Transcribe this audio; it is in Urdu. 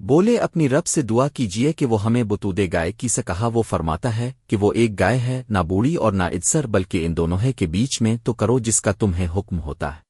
بولے اپنی رب سے دعا کیجیے کہ وہ ہمیں بتودے گائے کی سے کہا وہ فرماتا ہے کہ وہ ایک گائے ہے، نہ بوڑھی اور نہ ادسر، بلکہ ان دونوں ہے کے بیچ میں، تو کرو جس کا تمہیں حکم ہوتا ہے۔